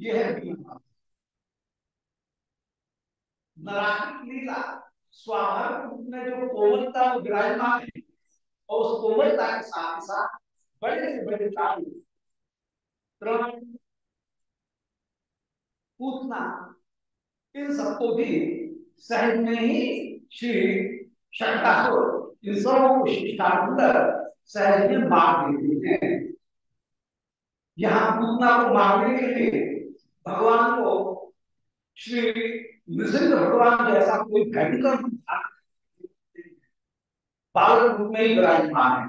यह है नारायण लीला, स्वाभाविक रूप में जो कोमलता विराजमान है, और उस कोमलता के साथ साथ बड़े से बड़े कार्य पूतना, इन सबको भी सहज में ही श्री शंकासुर इन सबों को शिष्टांतर सहज में मार देते हैं। यहाँ पूतना को मारने के लिए भगवान को श्री नृसिंह भगवान जैसा कोई भयंकर बालक रूप में ही विराजमान है।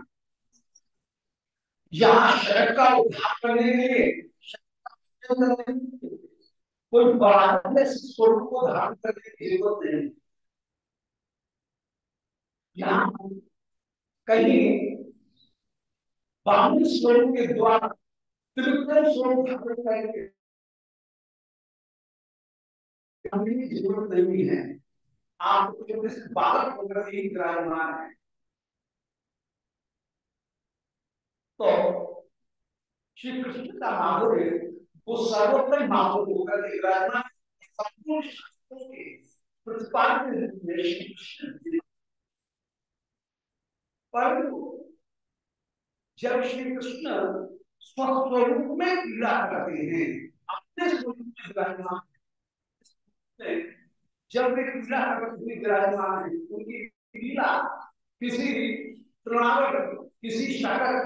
यहाँ शरद का उद्धार करने के लिए कोई बड़ा स्वरूप को धारण करने की ज़रूरत नहीं यहाँ कहीं बाहुन स्वरूप के द्वारा त्रिविक्रम स्वरूप धारण करके ज़रूरत नहीं है। आप बालक होकर ही विराजमान है। तो श्री कृष्ण का माधुर्य, वो सर्वोत्तम माधुर्य होकर विराजमान संपूर्ण शास्त्रों के प्रतिपादित परंतु, जब श्री कृष्ण स्वस्वरूप में क्रीड़ा करते हैं, अपने स्वरूप में विराजमान जब वे विराजमान है, उनकी क्रीड़ा किसी किसी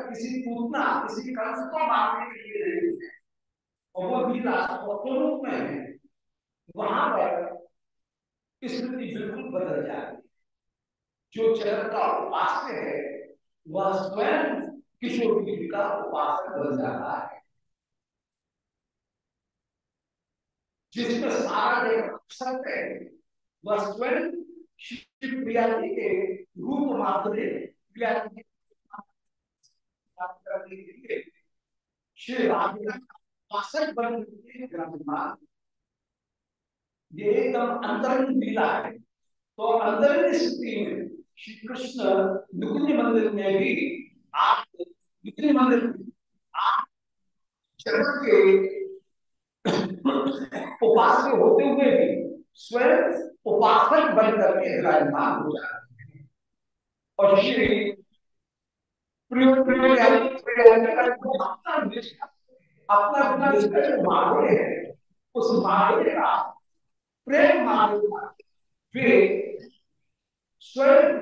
किसी पूतना, किसी कंस को मारने के लिए नहीं है। और वो स्वरूप में है, वहाँ पर स्थिति बिल्कुल बदल जाती जो चरण का उपास्य है, वह स्वयं किशोर का उपासक बन जाता है। जिसमें सारा एक सत्य है, वह स्वयं शिव प्रिया जी के रूप माधुर्य प्रिया जी श्री राधिका ये एकदम अंतरंग लीला है। तो अंतरंग स्थिति में श्री कृष्ण नुकुंज मंदिर में भी आप नुकुंज मंदिर आप जगत के उपास्य होते हुए भी स्वयं उपासक बन करके विराजमान हो जाते हैं और श्री अपना माधुर्य है उस माधुर्य का प्रेम माधुर्य वे स्वयं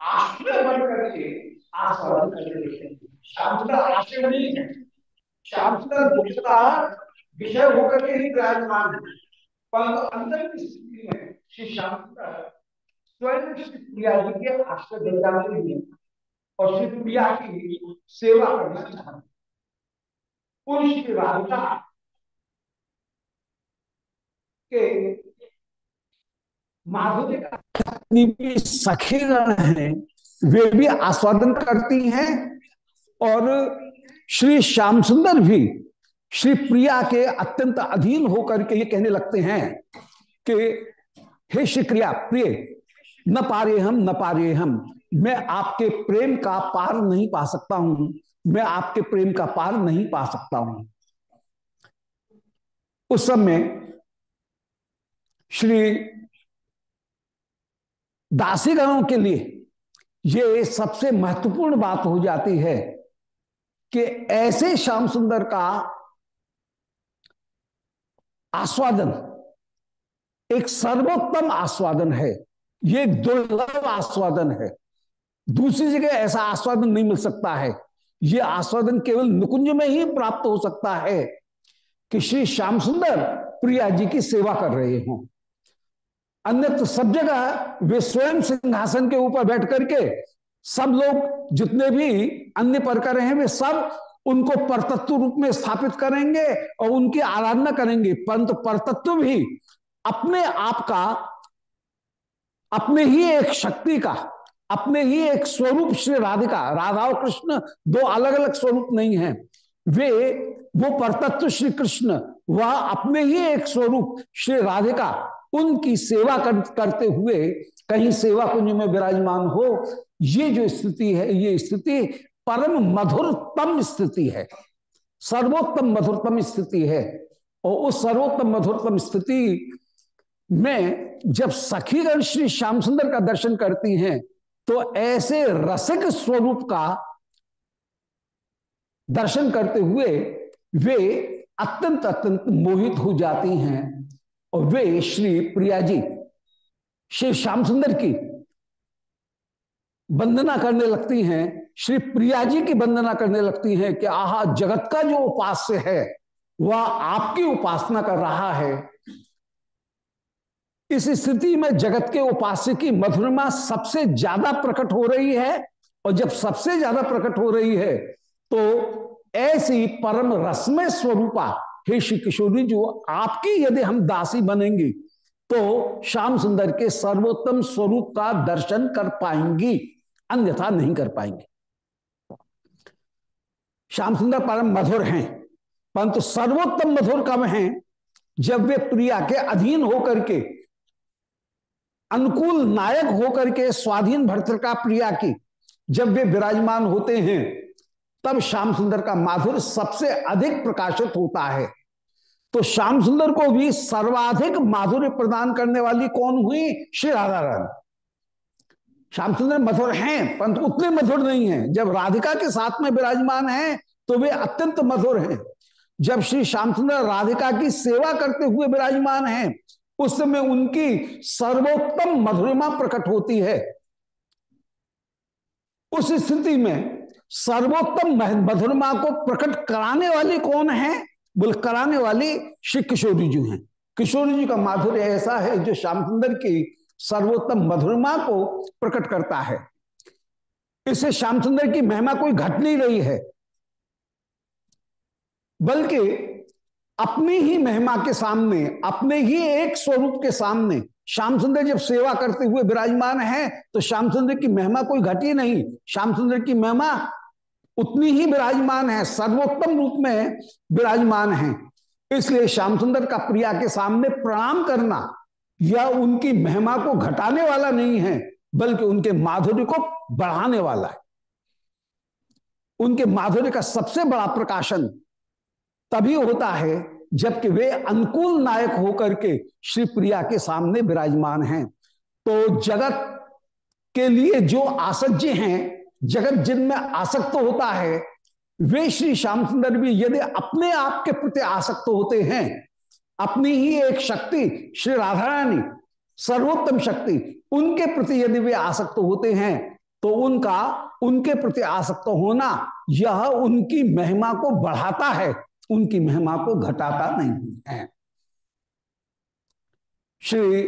आश्रय बन करके आस्वादन करके देखेंगे सुंदर आश्रय नहीं है दुख का विषय होकर के ही विराजमान है। परंतु अंदर की स्थिति में श्री सुंदर स्वयं श्री प्रिया जी के आश्रय देवता के और श्री प्रिया की सेवा करना चाहते उन श्री राधिका के माधुर्य का सखीगण है, वे भी आस्वादन करती हैं और श्री श्याम सुंदर भी श्री प्रिया के अत्यंत अधीन होकर के ये कहने लगते हैं कि, हे श्री क्रिया प्रिय, न पारे हम, न पारे हम। मैं आपके प्रेम का पार नहीं पा सकता हूँ। मैं आपके प्रेम का पार नहीं पा सकता हूँ। उस समय श्री दासीगणों के लिए ये सबसे महत्वपूर्ण बात हो जाती है कि ऐसे श्याम सुंदर का आस्वादन। एक सर्वोत्तम आस्वादन है। ये एक दुर्लभ आस्वादन है। दूसरी जगह ऐसा आस्वादन नहीं मिल सकता है। ये आस्वादन केवल नुकुंज में ही प्राप्त हो सकता है कि श्री श्याम सुंदर प्रिया जी की सेवा कर रहे हों। अन्य तो सब जगह वे स्वयं सिंहासन के ऊपर बैठ करके सब लोग जितने भी अन्य परकर हैं, वे सब उनको परतत्व रूप में स्थापित करेंगे और उनकी आराधना करेंगे। परंतु परतत्व भी अपने आप का अपने ही एक शक्ति का अपने ही एक स्वरूप श्री राधिका राधा और कृष्ण दो अलग अलग स्वरूप नहीं है। वे वो परतत्व श्री कृष्ण वह अपने ही एक स्वरूप श्री राधिका उनकी सेवा कर, करते हुए कहीं सेवा कुंज में विराजमान हो ये जो स्थिति है ये स्थिति परम मधुरतम स्थिति है। सर्वोत्तम मधुरतम स्थिति है। और उस सर्वोत्तम मधुरतम स्थिति में जब सखीगण श्री श्याम सुंदर का दर्शन करती हैं तो ऐसे रसिक स्वरूप का दर्शन करते हुए वे अत्यंत अत्यंत मोहित हो जाती हैं। और वे श्री प्रिया जी, श्री श्याम सुंदर की वंदना करने लगती हैं। श्री प्रिया जी की वंदना करने लगती हैं कि आहा, जगत का जो उपास्य है, वह आपकी उपासना कर रहा है। इस स्थिति में जगत के उपास्य की मधुरमा सबसे ज़्यादा प्रकट हो रही है, और जब सबसे ज़्यादा प्रकट हो रही है तो ऐसी परम रसमय स्वरूपा, हे श्री किशोरी जो, आपकी यदि हम दासी बनेंगे तो श्याम सुंदर के सर्वोत्तम स्वरूप का दर्शन कर पाएँगी, अन्यथा नहीं कर पाएँगे। श्याम सुंदर परम मधुर हैं, परंतु सर्वोत्तम मधुर कब हैं? जब वे प्रिया के अधीन होकर के, अनुकूल नायक होकर के स्वाधीन भर्तृका प्रिया की, जब वे विराजमान होते हैं, तब श्याम सुंदर का माधुर सबसे अधिक प्रकाशित होता है। तो श्याम सुंदर को भी सर्वाधिक माधुर्य प्रदान करने वाली कौन हुई? श्री राधा रानी श्याम सुंदर मधुर हैं, परंतु उतने मधुर नहीं हैं। जब राधिका के साथ में विराजमान हैं तो वे अत्यंत मधुर हैं। जब श्री श्याम सुंदर राधिका की सेवा करते हुए विराजमान हैं, उस समय उनकी सर्वोत्तम मधुरिमा प्रकट होती है। उस स्थिति में सर्वोत्तम मधुरमा को प्रकट कराने वाली कौन है? बोल, कराने वाली श्री किशोरी जी हैं। किशोरी जी का माधुर्य ऐसा है जो श्याम सुंदर की सर्वोत्तम मधुरमा को प्रकट करता है। इससे श्याम सुंदर की महिमा कोई घट नहीं रही है। बल्कि अपनी ही महिमा के सामने, अपने ही एक स्वरूप के सामने, श्याम सुंदर जब सेवा करते हुए विराजमान है तो श्याम सुंदर की महिमा कोई घटी नहीं। श्याम सुंदर की महिमा उतनी ही विराजमान है, सर्वोत्तम रूप में विराजमान है। इसलिए श्याम सुंदर का प्रिया के सामने प्रणाम करना यह उनकी महिमा को घटाने वाला नहीं है, बल्कि उनके माधुर्य को बढ़ाने वाला है। उनके माधुर्य का सबसे बड़ा प्रकाशन तभी होता है जबकि वे अनुकूल नायक होकर के श्री प्रिया के सामने विराजमान हैं। तो जगत के लिए जो आसज्य हैं, जगत जिनमें आसक्त होता है, वे श्री श्याम सुंदर भी यदि अपने आप के प्रति आसक्त होते हैं, अपनी ही एक शक्ति श्री राधा रानी सर्वोत्तम शक्ति, उनके प्रति यदि वे आसक्त होते हैं तो उनका, उनके प्रति आसक्त होना, यह उनकी महिमा को बढ़ाता है। उनकी महिमा को घटाता नहीं है। श्री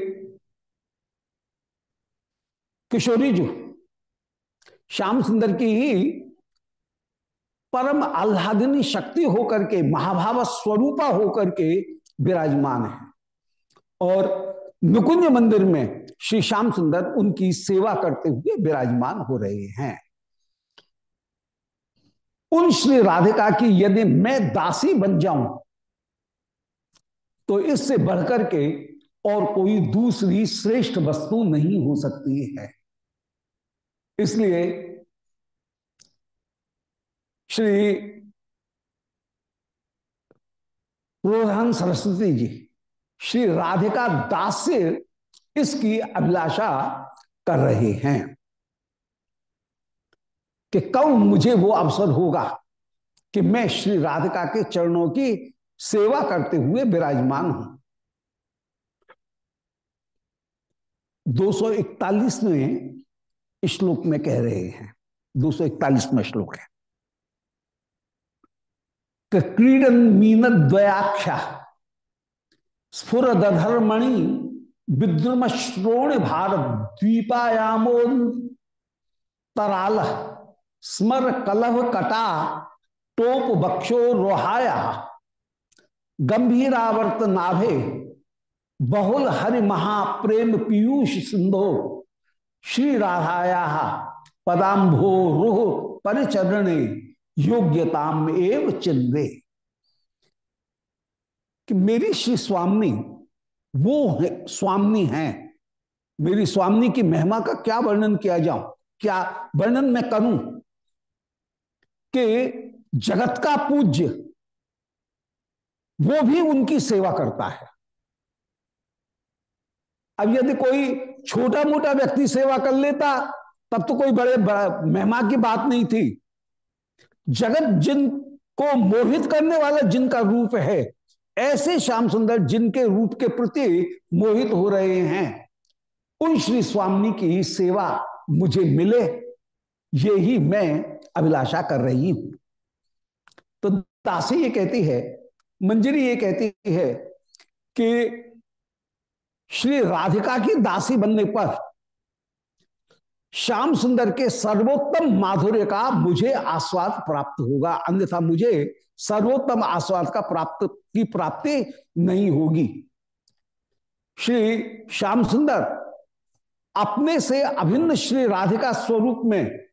किशोरी जी, श्याम सुंदर की ही परम आह्लादिनी शक्ति होकर के, महाभाव स्वरूपा होकर के विराजमान है। और नुकुंज मंदिर में श्री श्याम सुंदर उनकी सेवा करते हुए विराजमान हो रहे हैं। उन श्री राधिका की यदि मैं दासी बन जाऊँ तो इससे बढ़कर के और कोई दूसरी श्रेष्ठ वस्तु नहीं हो सकती है। इसलिए श्री प्रोधान सरस्वती जी, श्री राधिका दास से इसकी अभिलाषा कर रहे हैं। कि कब मुझे वो अवसर होगा कि मैं श्री राधिका के चरणों की सेवा करते हुए विराजमान हूँ। 241वें श्लोक में कह रहे हैं 241वें श्लोक है। क्रीडन मीन द्वयाख्या स्फुर दधर्मणि विद्रुम श्रोण भारत द्वीपायामो तराल। स्मर कलभ कटा, टोप बक्षो रोहाया गंभीरावर्त नाभे, बहुल हरि महाप्रेम पीयूष सिंधो। श्री राधाया पदाम्भो रुह परिचरणे, योग्यताम एव चिन्वे। कि मेरी श्री स्वामी, वो है, स्वामी है। मेरी स्वामी की महिमा का क्या वर्णन किया जाऊँ? क्या वर्णन मैं करूँ? कि जगत का पूज्य, वो भी उनकी सेवा करता है। अब यदि कोई छोटा मोटा व्यक्ति सेवा कर लेता, तब तो कोई बड़े महिमा की बात नहीं थी। जगत जिनको मोहित करने वाला जिनका रूप है, ऐसे श्याम सुंदर जिनके रूप के प्रति मोहित हो रहे हैं, उन श्री स्वामी की सेवा मुझे मिले यही मैं अभिलाषा कर रही हूँ। तो दासी ये कहती है, मंजरी ये कहती है कि श्री राधिका की दासी बनने पर श्याम सुंदर के सर्वोत्तम माधुर्य का मुझे आस्वाद प्राप्त होगा, अन्यथा मुझे सर्वोत्तम आस्वाद का प्राप्त, की प्राप्ति नहीं होगी। श्री श्याम सुंदर अपने से अभिन्न श्री राधिका स्वरूप में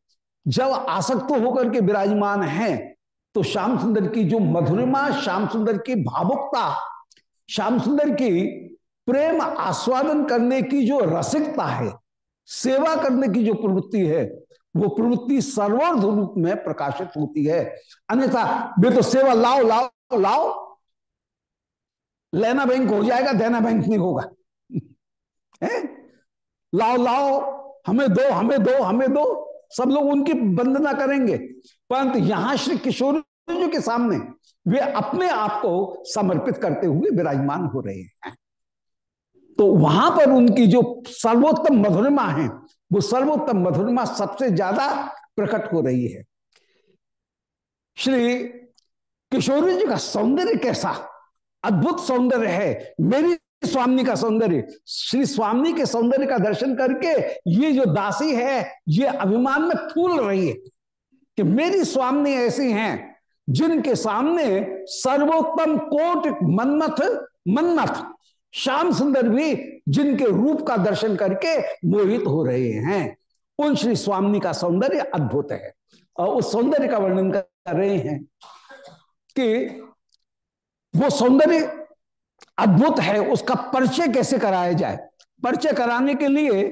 जब आसक्त होकर के विराजमान हैं तो श्याम सुंदर की जो मधुरिमा, श्याम सुंदर की भावुकता, श्याम सुंदर की प्रेम आस्वादन करने की जो रसिकता है, सेवा करने की जो प्रवृत्ति है, वो प्रवृत्ति सर्वार्ध रूप में प्रकाशित होती है। अन्यथा वे तो सेवा लाओ लाओ लाओ, लेना बैंक हो जाएगा, देना बैंक नहीं होगा। है? लाओ लाओ, हमें दो हमें दो हमें दो। सब लोग उनकी वंदना करेंगे। परंतु यहाँ श्री किशोर जी के सामने वे अपने आप को समर्पित करते हुए विराजमान हो रहे हैं। तो वहाँ पर उनकी जो सर्वोत्तम मधुरमा है, वो सर्वोत्तम मधुरमा सबसे ज़्यादा प्रकट हो रही है। श्री किशोरी जी का सौंदर्य कैसा? अद्भुत सौंदर्य है। मेरी स्वामी का सौंदर्य। श्री स्वामी के सौंदर्य का दर्शन करके ये जो दासी है, ये अभिमान में फूल रही है कि मेरी स्वामी ऐसी हैं जिनके सामने सर्वोत्तम कोट मनमथ मन्नथ श्याम सुंदर भी जिनके रूप का दर्शन करके मोहित हो रहे हैं। उन श्री स्वामी का सौंदर्य अद्भुत है और उस सौंदर्य का वर्णन कर रहे हैं कि वो सौंदर्य अद्भुत है, उसका परिचय कैसे कराया जाए? परिचय कराने के लिए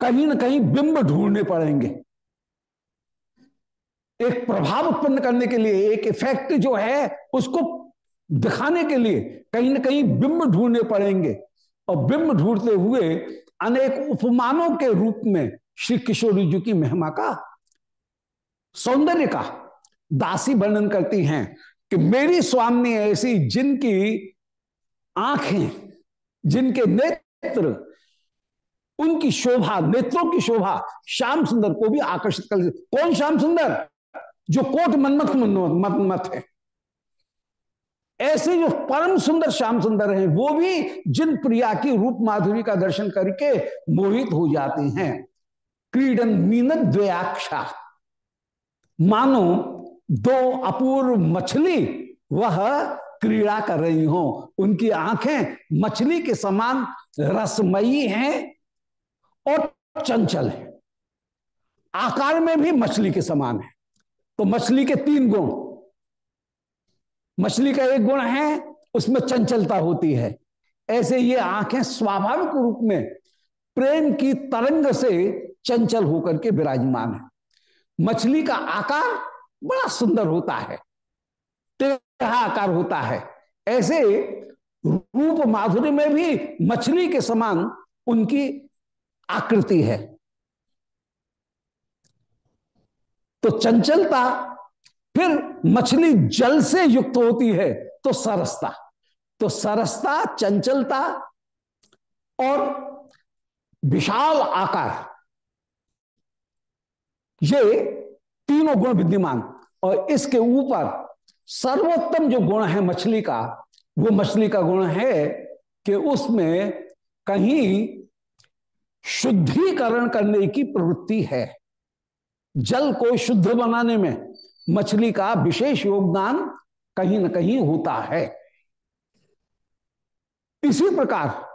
कहीं ना कहीं बिंब ढूँढने पड़ेंगे। एक प्रभाव उत्पन्न करने के लिए, एक इफ़ेक्ट जो है, उसको दिखाने के लिए कहीं ना कहीं बिंब ढूँढने पड़ेंगे। और बिंब ढूंढते हुए अनेक उपमानों के रूप में श्री किशोरी जी की महिमा का सौंदर्य का दासी वर्णन करती हैं कि मेरी स्वामी ऐसी जिनकी आँखें जिनके नेत्र, उनकी शोभा, नेत्रों की शोभा श्याम सुंदर को भी आकर्षित कर कौन श्याम सुंदर? जो कोट मनमथ मनमथ है। ऐसे जो परम सुंदर श्याम सुंदर हैं, वो भी जिन प्रिया की रूप माधुरी का दर्शन करके मोहित हो जाते हैं। क्रीडन मीन द्वयाक्षा। मानो दो अपूर्व मछली, वह क्रीड़ा कर रही हो। उनकी आँखें मछली के समान रसमयी हैं और चंचल है। आकार में भी मछली के समान है। तो मछली के तीन गुण। मछली का एक गुण है, उसमें चंचलता होती है। ऐसे ये आँखें स्वाभाविक रूप में प्रेम की तरंग से चंचल होकर के विराजमान है। मछली का आकार बड़ा सुंदर होता है। टेढ़ा आकार होता है। ऐसे रूप माधुर्य में भी मछली के समान उनकी आकृति है। तो चंचलता, फिर मछली जल से युक्त होती है तो सरसता। तो सरसता, चंचलता और विशाल आकार, ये तीनों गुण विद्यमान। और इसके ऊपर सर्वोत्तम जो गुण है मछली का, वो मछली का गुण है कि उसमें कहीं शुद्धिकरण करने की प्रवृत्ति है। जल को शुद्ध बनाने में मछली का विशेष योगदान कहीं ना कहीं होता है। इसी प्रकार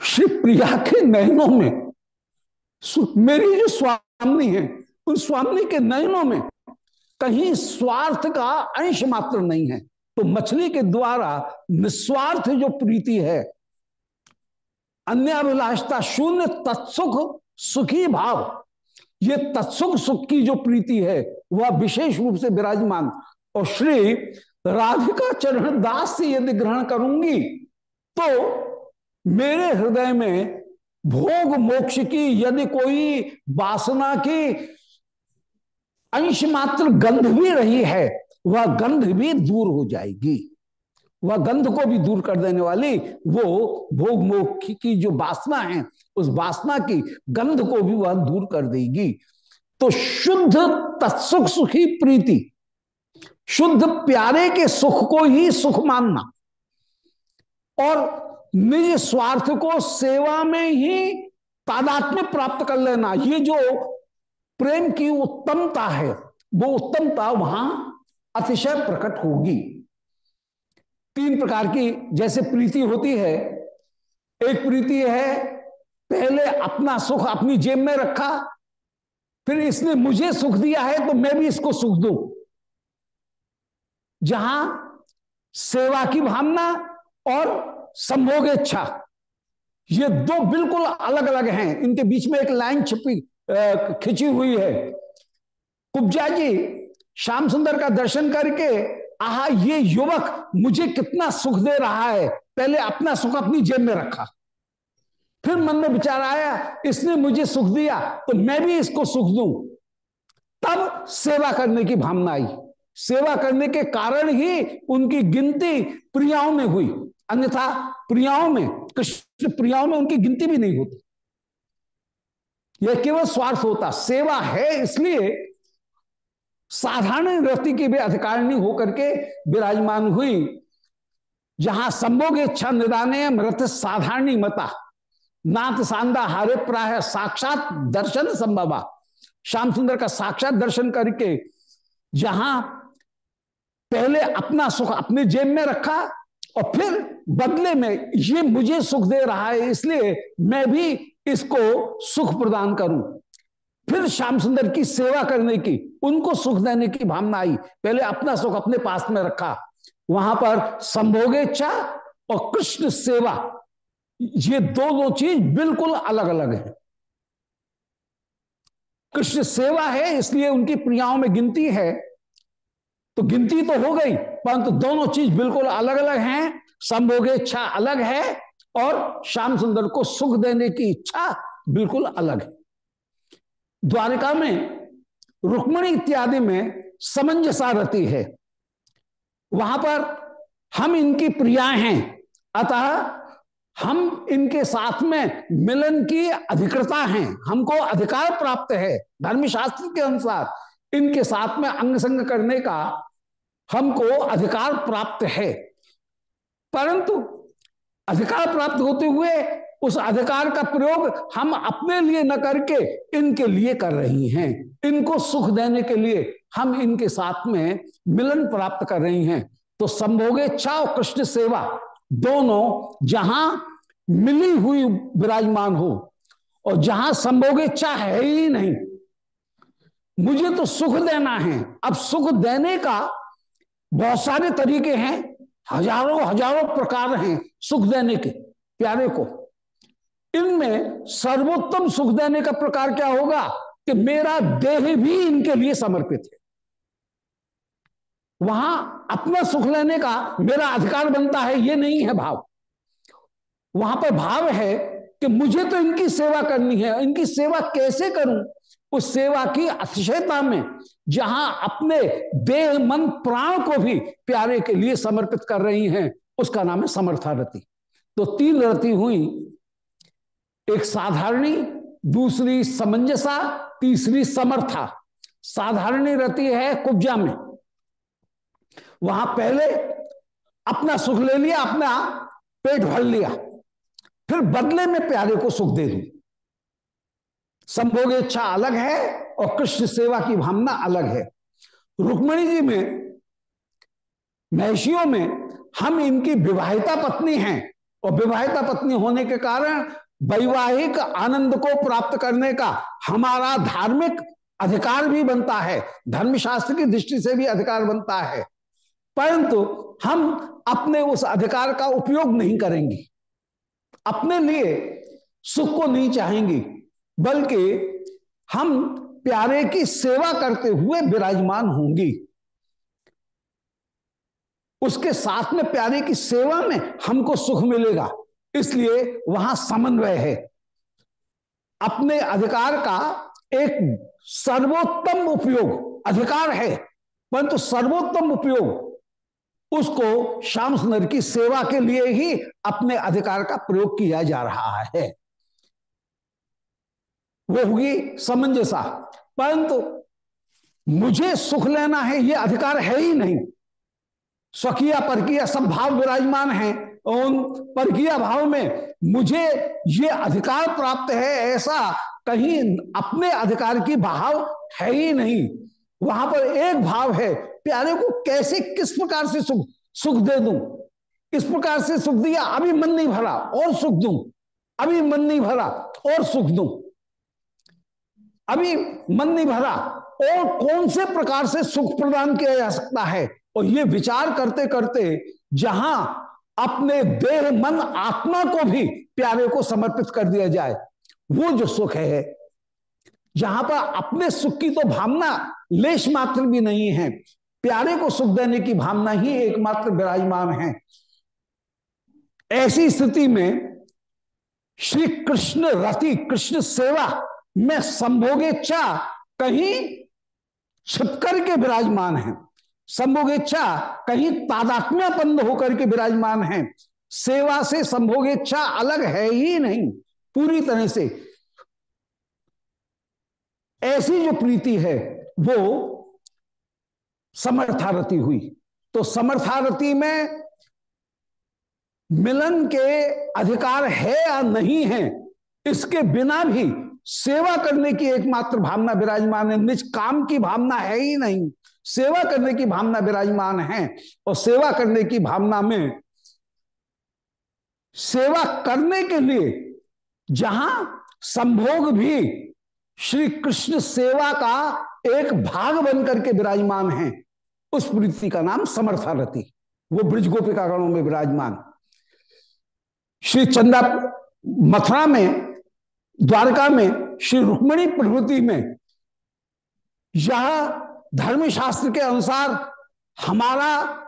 श्री प्रिया के नयनों में मेरी जो स्वामी है, उन स्वामी के नयनों में कहीं स्वार्थ का अंश मात्र नहीं है। तो मछली के द्वारा निस्वार्थ जो प्रीति है अन्य अभिलाषता शून्य तत्सुख सुखी भाव, ये तत्सुख सुख की जो प्रीति है, वह विशेष रूप से विराजमान। और श्री राधिका चरण दास से यदि ग्रहण करूँगी तो मेरे हृदय में भोग मोक्ष की यदि कोई वासना की अंश मात्र गंध भी रही है, वह गंध भी दूर हो जाएगी। वह गंध को भी दूर कर देने वाली वो भोग मोक्ष की जो वासना है, उस वासना की गंध को भी वह दूर कर देगी। तो शुद्ध तत्सुख सुखी प्रीति, शुद्ध प्यारे के सुख को ही सुख मानना, और निज स्वार्थ को सेवा में ही तादात्म्य प्राप्त कर लेना, ये जो प्रेम की उत्तमता है, वो उत्तमता वहाँ अतिशय प्रकट होगी। तीन प्रकार की जैसे प्रीति होती है, एक प्रीति है, पहले अपना सुख अपनी जेब में रखा, फिर इसने मुझे सुख दिया है तो मैं भी इसको सुख दू। जहाँ सेवा की भावना और संभोग इच्छा, ये दो बिल्कुल अलग अलग हैं। इनके बीच में एक लाइन छिपी खिंची हुई है। कुब्जा जी, श्याम सुंदर का दर्शन करके, आहा, ये युवक मुझे कितना सुख दे रहा है। पहले अपना सुख अपनी जेब में रखा। फिर मन में विचार आया, इसने मुझे सुख दिया तो मैं भी इसको सुख दूँ। तब सेवा करने की भावना आई। सेवा करने के कारण ही उनकी गिनती प्रियाओं में हुई। अन्यथा प्रियाओं में, कृष्ण प्रियाओं में उनकी गिनती भी नहीं होती। यह केवल स्वार्थ होता, सेवा है इसलिए साधारण व्यक्ति की भी अधिकारिणी होकर के विराजमान हुई। जहाँ संभोग इच्छा निदाने मृत साधारणी मता। नाथ सांदा हारे प्राय साक्षात दर्शन संभवा। श्याम सुंदर का साक्षात दर्शन करके जहाँ पहले अपना सुख अपने जेब में रखा और फिर बदले में, ये मुझे सुख दे रहा है, इसलिए मैं भी इसको सुख प्रदान करूँ। फिर श्याम सुंदर की सेवा करने की, उनको सुख देने की भावना आई। पहले अपना सुख अपने पास में रखा। वहाँ पर संभोग इच्छा और कृष्ण सेवा, ये दो दो चीज़ बिल्कुल अलग अलग है। कृष्ण सेवा है, इसलिए उनकी प्रियाओं में गिनती है। तो गिनती तो हो गई, परंतु दोनों चीज़ बिल्कुल अलग अलग हैं। संभोग इच्छा अलग है और श्याम सुंदर को सुख देने की इच्छा बिल्कुल अलग है। द्वारिका में रुक्मणी इत्यादि में समंजसा रहती है। वहाँ पर हम इनकी प्रिया हैं, अतः हम इनके साथ में मिलन की अधिकृता हैं, हमको अधिकार प्राप्त है। धर्मशास्त्र के अनुसार इनके साथ में अंग संग करने का हमको अधिकार प्राप्त है। परंतु अधिकार प्राप्त होते हुए उस अधिकार का प्रयोग हम अपने लिए न करके इनके लिए कर रही हैं। इनको सुख देने के लिए हम इनके साथ में मिलन प्राप्त कर रही हैं। तो संभोगे और कृष्ण सेवा दोनों जहाँ मिली हुई विराजमान हो और जहाँ संभोग इच्छा है ही नहीं। मुझे तो सुख देना है। अब सुख देने का बहुत सारे तरीके हैं। हज़ारों हज़ारों प्रकार हैं सुख देने के, प्यारे को। इनमें सर्वोत्तम सुख देने का प्रकार क्या होगा कि मेरा देह भी इनके लिए समर्पित है। वहाँ अपना सुख लेने का मेरा अधिकार बनता है, ये नहीं है भाव। वहाँ पर भाव है कि मुझे तो इनकी सेवा करनी है, इनकी सेवा कैसे करूँ? उस सेवा की अतिशयता में, जहाँ अपने देह मन प्राण को भी प्यारे के लिए समर्पित कर रही हैं, उसका नाम है समर्था रति तो तीन रति हुई, एक साधारणी, दूसरी समंजसा, तीसरी समर्था। साधारणी रति है कुब्जा में। वहाँ पहले अपना सुख ले लिया, अपना पेट भर लिया, फिर बदले में प्यारे को सुख दे दू। संभोग इच्छा अलग है और कृष्ण सेवा की भावना अलग है। रुक्मणी जी में महषियों में हम इनकी विवाहिता पत्नी हैं और विवाहिता पत्नी होने के कारण वैवाहिक आनंद को प्राप्त करने का हमारा धार्मिक अधिकार भी बनता है, धर्मशास्त्र की दृष्टि से भी अधिकार बनता है। परंतु हम अपने उस अधिकार का उपयोग नहीं करेंगे। अपने लिए सुख को नहीं चाहेंगे। बल्कि हम प्यारे की सेवा करते हुए विराजमान होंगी। उसके साथ में प्यारे की सेवा में हमको सुख मिलेगा, इसलिए वहाँ समन्वय है। अपने अधिकार का एक सर्वोत्तम उपयोग, अधिकार है, परंतु तो सर्वोत्तम उपयोग, उसको श्याम सुंदर की सेवा के लिए ही अपने अधिकार का प्रयोग किया जा रहा है। वो होगी समंजसा। परंतु मुझे सुख लेना है, ये अधिकार है ही नहीं। स्वकीय परकीय सब भाव विराजमान है, उन परकीय भाव में मुझे ये अधिकार प्राप्त है, ऐसा कहीं अपने अधिकार की भाव है ही नहीं। वहाँ पर एक भाव है, प्यारे को कैसे, किस प्रकार से सुख सुख दे दूँ? इस प्रकार से सुख दिया, अभी मन नहीं भरा, और सुख दूँ। अभी मन नहीं भरा, और सुख दूँ। अभी मन नहीं भरा, और कौन से प्रकार से सुख प्रदान किया जा सकता है? और ये विचार करते करते जहाँ अपने देह, मन, आत्मा को भी प्यारे को समर्पित कर दिया जाए, वो जो सुख है जहाँ पर अपने सुख की तो भावना लेश मात्र भी नहीं है, प्यारे को सुख देने की भावना ही एकमात्र विराजमान है। ऐसी स्थिति में श्री कृष्ण रति, कृष्ण सेवा में संभोगे चा कहीं छिपकर के विराजमान है। संभोग इच्छा कहीं तादात्म्यपन्न होकर के विराजमान है। सेवा से संभोग इच्छा अलग है ही नहीं। पूरी तरह से ऐसी जो प्रीति है, वो समर्थारती हुई। तो समर्थारती में मिलन के अधिकार है या नहीं है, इसके बिना भी सेवा करने की एकमात्र भावना विराजमान है। निज काम की भावना है ही नहीं। सेवा करने की भावना विराजमान है और सेवा करने की भावना में सेवा करने के लिए जहाँ संभोग भी श्री कृष्ण सेवा का एक भाग बनकर के विराजमान है, उस प्रीति का नाम समर्थारती। वो ब्रज गोपिका गणों में विराजमान। श्री चंदा मथुरा में द्वारका में, श्री रुक्मणी प्रभृति में। यह धर्मशास्त्र के अनुसार हमारा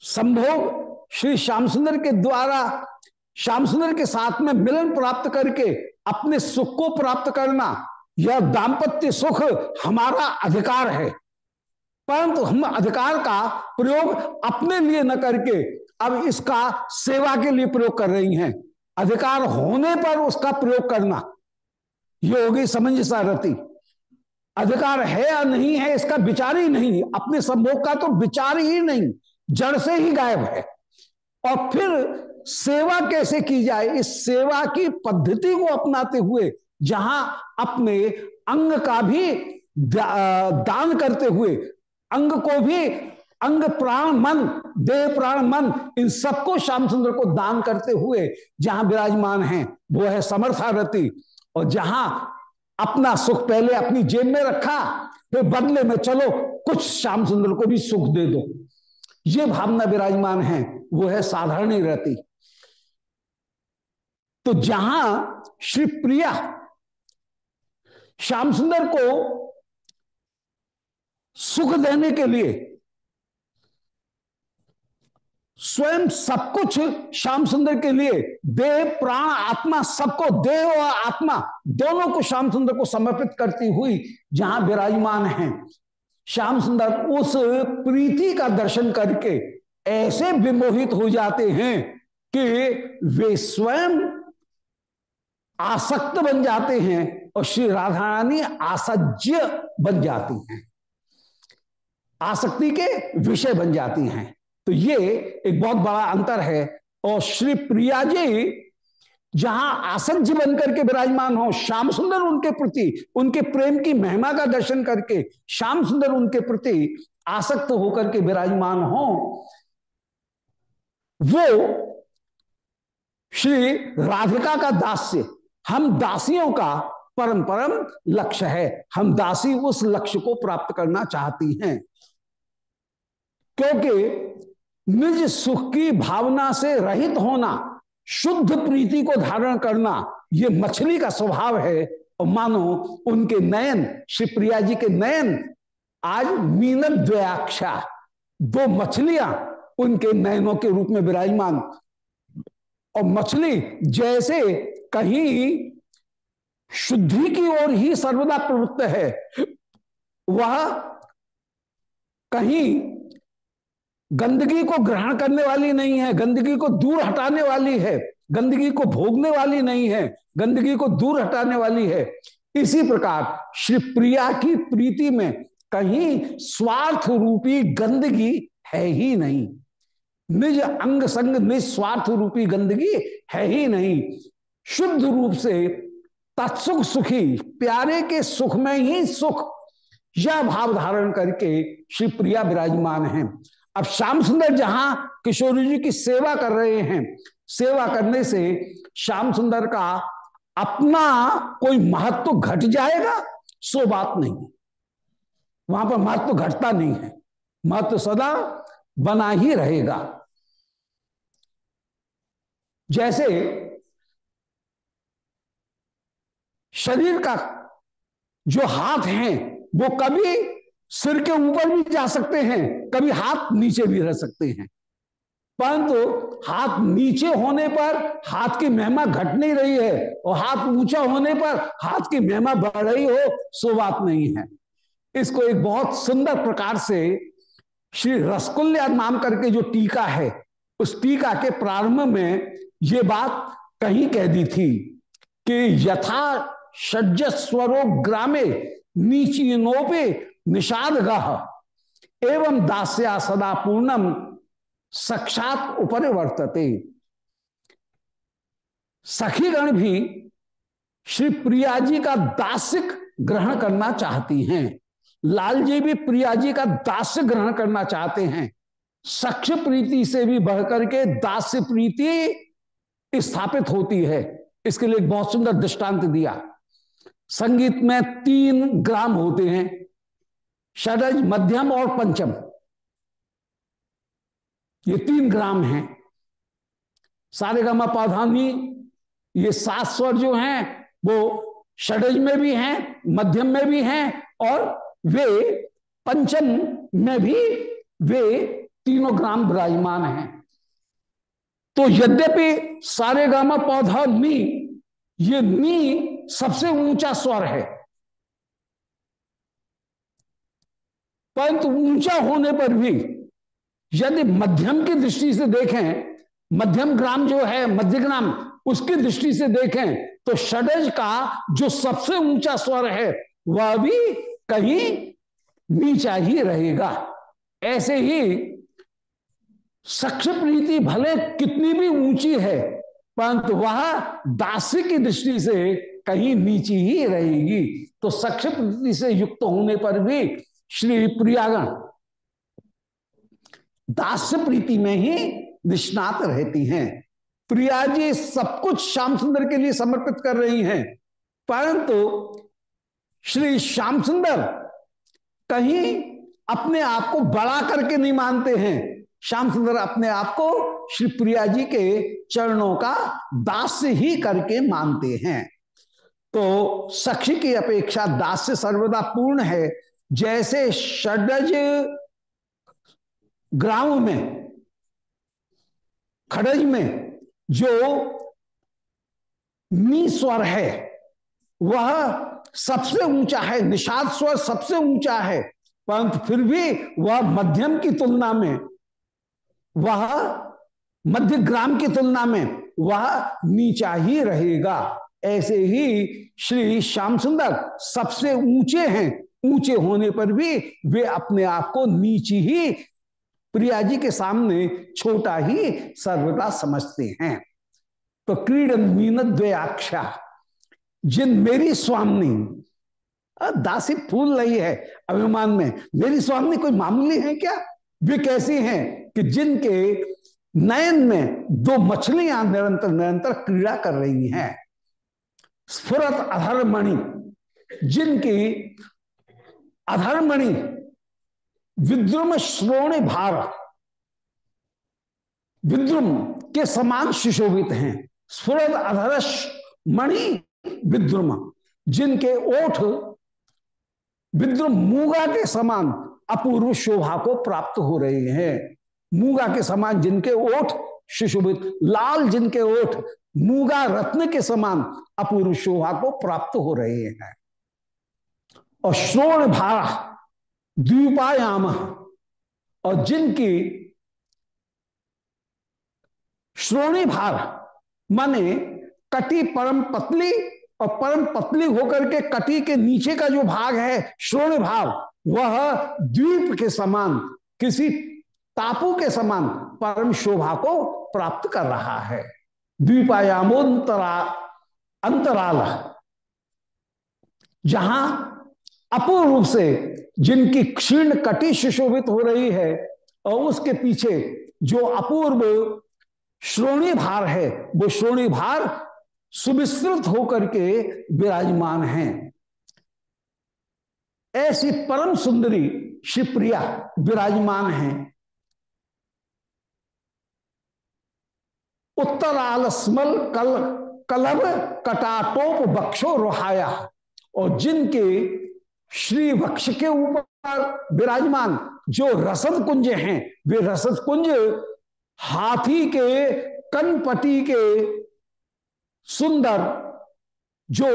संभोग श्री श्याम सुंदर के द्वारा श्याम सुंदर के साथ में मिलन प्राप्त करके, अपने सुख को प्राप्त करना, यह दाम्पत्य सुख हमारा अधिकार है। परंतु हम अधिकार का प्रयोग अपने लिए न करके, अब इसका सेवा के लिए प्रयोग कर रही हैं। अधिकार होने पर उसका प्रयोग करना। ये होगी समंजसा रति। अधिकार है या नहीं है, इसका विचार ही नहीं अपने संभोग का तो विचार ही नहीं, जड़ से ही गायब है। और फिर सेवा कैसे की जाए? इस सेवा की पद्धति को अपनाते हुए, जहाँ अपने अंग का भी दान करते हुए, अंग को भी, अंग, प्राण, मन, देह, प्राण, मन, इन सबको श्याम सुंदर को दान करते हुए, जहाँ विराजमान है, वो है समर्थारति और जहाँ अपना सुख पहले अपनी जेब में रखा, फिर बदले में चलो, कुछ श्याम सुंदर को भी सुख दे दो। ये भावना विराजमान है, वो है साधारण ही रहती। तो जहाँ श्री प्रिया श्याम सुंदर को सुख देने के लिए स्वयं सब कुछ श्याम सुंदर के लिए, देह, प्राण, आत्मा, सबको, देह और आत्मा, दोनों को श्याम सुंदर को समर्पित करती हुई जहाँ विराजमान है। श्याम सुंदर उस प्रीति का दर्शन करके ऐसे विमोहित हो जाते हैं कि वे स्वयं आसक्त बन जाते हैं और श्री राधा रानी आसज्य बन जाती हैं। आसक्ति के विषय बन जाती हैं। तो ये एक बहुत बड़ा अंतर है। और श्री प्रिया जी, जहाँ आसज्य बनकर के विराजमान हो, श्याम सुंदर उनके प्रति, उनके प्रेम की महिमा का दर्शन करके श्याम सुंदर उनके प्रति आसक्त होकर के विराजमान हो, वो श्री राधिका का दास्य, हम दासियों का परम परम लक्ष्य है। हम दासी उस लक्ष्य को प्राप्त करना चाहती हैं। क्योंकि निज सुख की भावना से रहित होना, शुद्ध प्रीति को धारण करना, ये मछली का स्वभाव है। और मानो, उनके नयन, श्री प्रिया जी के नयन, आज मीनक द्वयाक्षा, दो मछलियाँ उनके नयनों के रूप में विराजमान। और मछली जैसे कहीं शुद्धि की ओर ही सर्वदा प्रवृत्त है, वह कहीं गंदगी को ग्रहण करने वाली नहीं है, गंदगी को दूर हटाने वाली है, गंदगी को भोगने वाली नहीं है, गंदगी को दूर हटाने वाली है। इसी प्रकार श्री प्रिया की प्रीति में कहीं स्वार्थ रूपी गंदगी है ही नहीं। निज अंग संग निस्वार्थ रूपी गंदगी है ही नहीं। शुद्ध रूप से तत्सुख सुखी, प्यारे के सुख में ही सुख, यह भाव धारण करके श्री प्रिया विराजमान है। अब श्याम सुंदर जहाँ किशोरी जी की सेवा कर रहे हैं, सेवा करने से श्याम सुंदर का अपना कोई महत्व तो घट जाएगा, सो बात नहीं वहाँ पर महत्व तो घटता नहीं है, महत्व तो सदा बना ही रहेगा। जैसे शरीर का जो हाथ हैं, वो कभी सिर के ऊपर भी जा सकते हैं, कभी हाथ नीचे भी रह सकते हैं। परंतु हाथ नीचे होने पर हाथ की महिमा घट नहीं रही है और हाथ ऊँचा होने पर हाथ की महिमा बढ़ रही हो, सो बात नहीं है। इसको एक बहुत सुंदर प्रकार से श्री रसकुल्य नाम करके जो टीका है, उस टीका के प्रारंभ में ये बात कहीं कह दी थी कि यथा षड्ज स्वरो ग्रामे नीची नोपे निषाद गह एवं दास्या सदा पूर्णम साक्षात उपरिवर्तते। सखीगण भी श्री प्रिया जी का दासिक ग्रहण करना चाहती हैं। लाल जी भी प्रिया जी का दास ग्रहण करना चाहते हैं। सक्ष प्रीति से भी बढ़कर के दास प्रीति स्थापित होती है। इसके लिए बहुत सुंदर दृष्टांत दिया। संगीत में तीन ग्राम होते हैं। षडज, मध्यम और पंचम। ये तीन ग्राम हैं। सारे गामा पाधानी ये सात स्वर जो हैं, वो षडज में भी हैं, मध्यम में भी हैं, और वे पंचम में भी वे तीनों ग्राम विराजमान हैं। तो यद्यपि सारे गामा पौधा नी ये नी सबसे ऊँचा स्वर है। परंतु ऊँचा होने पर भी यदि मध्यम की दृष्टि से देखें, मध्यम ग्राम जो है, मध्य ग्राम, उसकी दृष्टि से देखें तो षडज का जो सबसे ऊँचा स्वर है, वह भी कहीं नीचा ही रहेगा। ऐसे ही सक्ष प्रीति भले कितनी भी ऊँची है, परंतु वह दास्य की दृष्टि से कहीं नीची ही रहेगी। तो सक्ष प्रीति से युक्त होने पर भी श्री प्रियागण। दास्य प्रीति में ही निष्णात रहती हैं। प्रिया जी सब कुछ श्याम सुंदर के लिए समर्पित कर रही हैं। परंतु श्री श्याम सुंदर कहीं अपने आप को बड़ा करके नहीं मानते हैं। श्याम सुंदर अपने आप को श्री प्रिया जी के चरणों का दास्य ही करके मानते हैं। तो सखी की अपेक्षा दास्य सर्वदा पूर्ण है। जैसे षडज ग्राम में, खड़ज में जो नी स्वर है, वह सबसे ऊँचा है, निषाद स्वर सबसे ऊँचा है, परंतु फिर भी वह मध्यम की तुलना में, वह मध्य ग्राम की तुलना में वह नीचा ही रहेगा। ऐसे ही श्री श्याम सुंदर सबसे ऊँचे हैं ऊँचे होने पर भी वे अपने आप को नीची ही प्रिया जी के सामने छोटा ही सर्वदा समझते हैं। तो क्रीडन मीन द्वयाक्षा जिन मेरी स्वामी दासी फूल रही है अभिमान में, मेरी स्वामी कोई मामूली है क्या? वे कैसी हैं कि जिनके नयन में दो मछलियाँ निरंतर निरंतर क्रीड़ा कर रही हैं? स्फुरत अधरमणि, जिनकी अधर्मणि, विद्रुम श्रोण भार। विद्रुम के समान सुशोभित हैं। स्फुरद अधरश मणि विद्रुम, जिनके ओठ विद्रुम मूगा के समान अपूर्व शोभा को प्राप्त हो रहे हैं। मूगा के समान जिनके ओठ सुशोभित लाल जिनके ओठ मूगा रत्न के समान अपूर्व शोभा को प्राप्त हो रहे हैं। और श्रोण भारा द्वीपायाम और जिनकी श्रोणी भार माने कटी परम पतली और परम पतली होकर के कटी के नीचे का जो भाग है श्रोण भाव, वह द्वीप के समान, किसी तापू के समान परम शोभा को प्राप्त कर रहा है। द्वीपायामोन्तरा अंतराल, जहाँ अपूर्ण रूप से जिनकी क्षीण कटी सुशोभित हो रही है और उसके पीछे जो अपूर्व श्रोणी भार है, वो श्रोणी भार सुविस्तृत होकर के विराजमान हैं। ऐसी परम सुंदरी शिवप्रिया विराजमान हैं। उत्तराल स्मल कल कलब कटाटोप बक्षो रोहाया और जिनके श्री वक्ष के ऊपर विराजमान जो रसद कुंज हैं, वे रसद कुंज हाथी के कनपटी के सुंदर जो